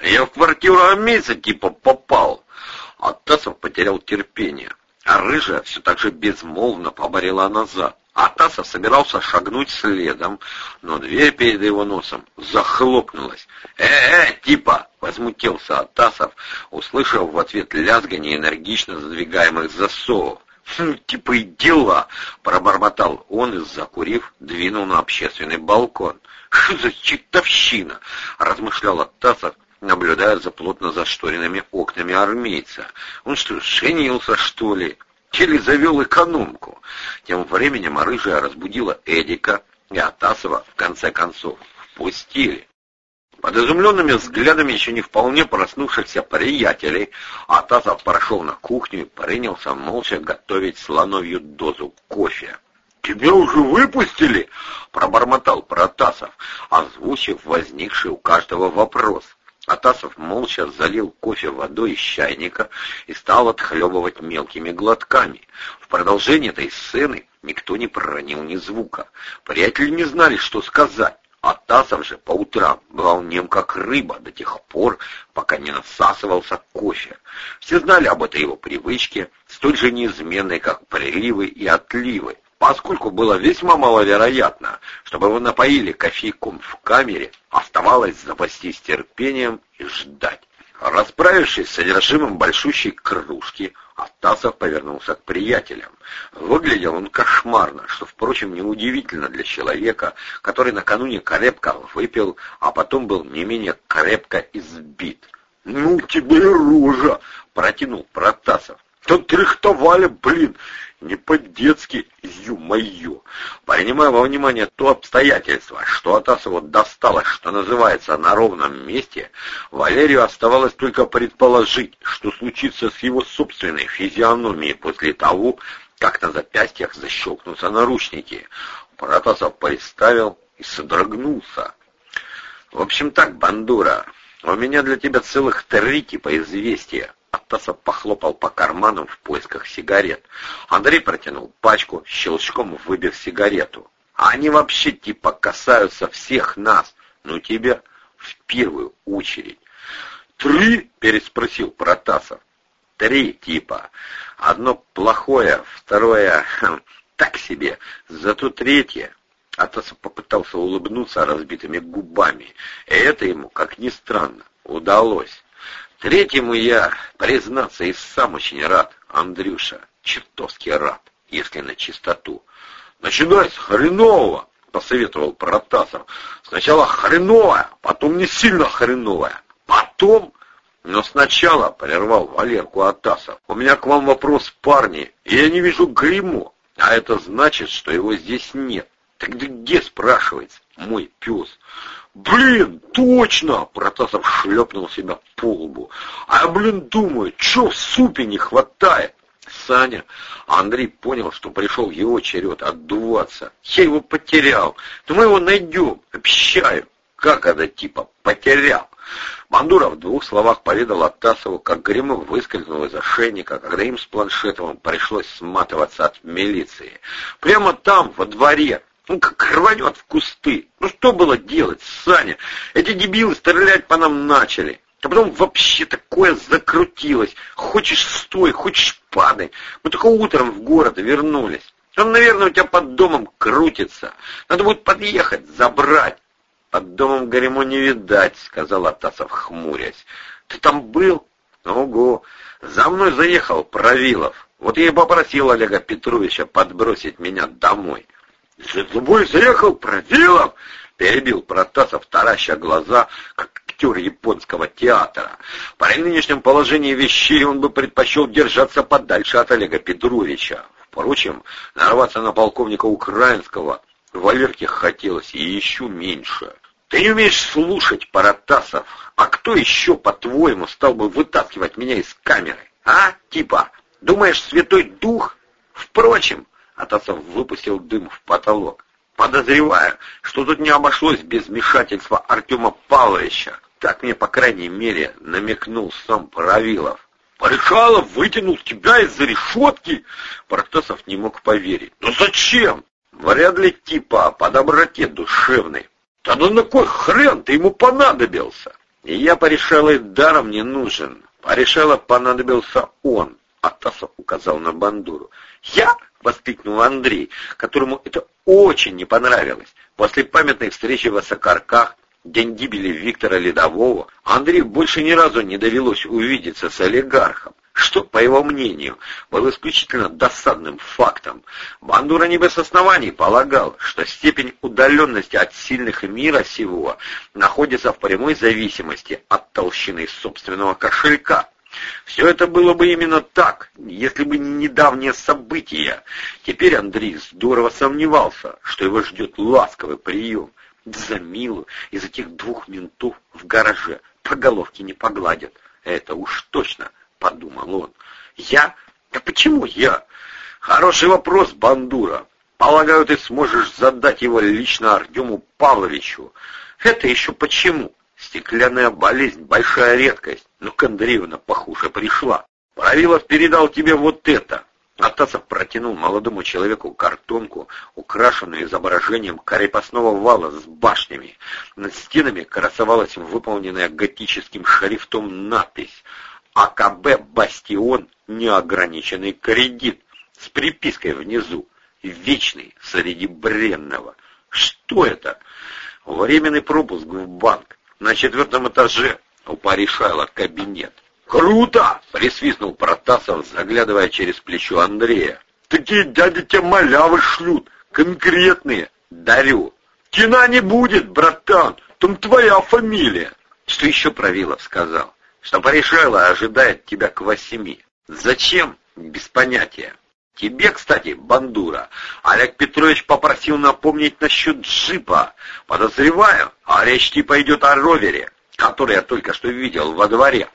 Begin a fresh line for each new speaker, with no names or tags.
Я в квартиру Амейса типа попал. Атасов потерял терпение, а рыжая все так же безмолвно поборела назад. Атасов собирался шагнуть следом, но дверь перед его носом захлопнулась. «Э-э, типа!» — возмутился Атасов, услышав в ответ лязгание энергично задвигаемых засовов. «Хм, типа и дела!» — пробормотал он и, закурив, двинул на общественный балкон. «Что за чертовщина?» — размышлял Атасов, наблюдая за плотно зашторенными окнами армейца. «Он что, женился, что ли?» Или завел экономку. Тем временем рыжая разбудила Эдика и Атасова, в конце концов, впустили. Под изумленными взглядами еще не вполне проснувшихся приятелей Атасов прошел на кухню и принялся молча готовить слоновью дозу кофе. «Тебя уже выпустили?» — пробормотал Протасов, озвучив возникший у каждого вопрос. Атасов молча залил кофе водой из чайника и стал отхлебывать мелкими глотками. В продолжение этой сцены никто не проронил ни звука. Приятели не знали, что сказать. Атасов же по утрам бывал нем как рыба до тех пор, пока не насасывался кофе. Все знали об этой его привычке, столь же неизменной, как приливы и отливы поскольку было весьма маловероятно, чтобы его напоили кофейком в камере, оставалось запастись терпением и ждать. Расправившись с содержимым большущей кружки, Атасов повернулся к приятелям. Выглядел он кошмарно, что, впрочем, неудивительно для человека, который накануне крепко выпил, а потом был не менее крепко избит. «Ну тебе и рожа!» — протянул Протасов. «Тут рихтовали, блин, не по-детски, ю-моё. Принимая во внимание то обстоятельство, что Атасову досталось, что называется, на ровном месте, Валерию оставалось только предположить, что случится с его собственной физиономией после того, как на запястьях защелкнутся наручники. Протасов представил и содрогнулся. «В общем так, Бандура, у меня для тебя целых три типа известия. Атасов похлопал по карманам в поисках сигарет. Андрей протянул пачку, щелчком выбив сигарету. Они вообще типа касаются всех нас, ну тебя в первую очередь. «Три?» — переспросил Протасов. «Три типа. Одно плохое, второе хм, так себе, зато третье». Атасов попытался улыбнуться разбитыми губами, и это ему, как ни странно, удалось. Третьему я, признаться, и сам очень рад, Андрюша, чертовски рад, если на чистоту. Начинай с хренового, посоветовал Протасов. Сначала хреновая, потом не сильно хреновая, потом... Но сначала, прервал Валерку Атасов, у меня к вам вопрос, парни, я не вижу гримо, а это значит, что его здесь нет. Так где, спрашивается, мой пес? «Блин, точно!» — Протасов шлепнул себя по лбу. «А я, блин, думаю, чё в супе не хватает?» Саня, Андрей понял, что пришел его черед отдуваться. «Я его потерял, но мы его найдем, обещаю!» «Как это типа потерял?» Бандура в двух словах поведал Атасову, как Гримов выскользнул из ошейника, когда им с Планшетовым пришлось сматываться от милиции. Прямо там, во дворе, ну, как рванет в кусты. Ну, что было делать, Саня? Эти дебилы стрелять по нам начали. А потом вообще такое закрутилось. Хочешь стой, хочешь падай. Мы только утром в город вернулись. Он, наверное, у тебя под домом крутится. Надо будет подъехать, забрать. Под домом Гаримо не видать, сказал Атасов, хмурясь. Ты там был? Ого! За мной заехал Правилов. Вот я и попросил Олега Петровича подбросить меня домой. «За тобой заехал Провилов?» — перебил Протасов, тараща глаза, как актер японского театра. При нынешнем положении вещей он бы предпочел держаться подальше от Олега Петровича. Впрочем, нарваться на полковника Украинского Валерке хотелось и еще меньше. «Ты не умеешь слушать, Паратасов. А кто еще, по-твоему, стал бы вытаскивать меня из камеры? А? Типа, думаешь, Святой Дух? Впрочем, Атасов выпустил дым в потолок. Подозреваю, что тут не обошлось без вмешательства Артема Павловича. Так мне, по крайней мере, намекнул сам Правилов. Порешалов вытянул тебя из-за решетки? Протасов не мог поверить. Но зачем? Вряд ли типа по доброте душевной. Тогда на кой хрен ты ему понадобился? Я порешал и даром не нужен. Порешала понадобился он. Атасов указал на бандуру. «Я?» — воскликнул Андрей, которому это очень не понравилось. После памятной встречи в Осокарках, день гибели Виктора Ледового, Андрею больше ни разу не довелось увидеться с олигархом что, по его мнению, было исключительно досадным фактом. Бандура не без оснований полагал, что степень удаленности от сильных мира сего находится в прямой зависимости от толщины собственного кошелька. Все это было бы именно так, если бы не недавнее событие. Теперь Андрей здорово сомневался, что его ждет ласковый прием. За милу из этих двух ментов в гараже по головке не погладят. Это уж точно подумал он. Я? Да почему я? Хороший вопрос, Бандура. Полагаю, ты сможешь задать его лично Артему Павловичу. Это еще почему? Стеклянная болезнь — большая редкость, но Кондреевна похуже пришла. Правилов передал тебе вот это. Атасов протянул молодому человеку картонку, украшенную изображением крепостного вала с башнями. Над стенами красовалась выполненная готическим шрифтом надпись АКБ «Бастион» неограниченный кредит с припиской внизу «Вечный среди бренного». Что это? Временный пропуск в банк. На четвертом этаже у Паришайла кабинет. «Круто!» — присвистнул Протасов, заглядывая через плечо Андрея. «Такие дяди тебе малявы шлют, конкретные. Дарю. Кина не будет, братан, там твоя фамилия». Что еще Провилов сказал? что Паришайла ожидает тебя к восьми. Зачем? Без понятия. Тебе, кстати, бандура, Олег Петрович попросил напомнить насчет джипа. Подозреваю, а речь типа идет о ровере, который я только что видел во дворе.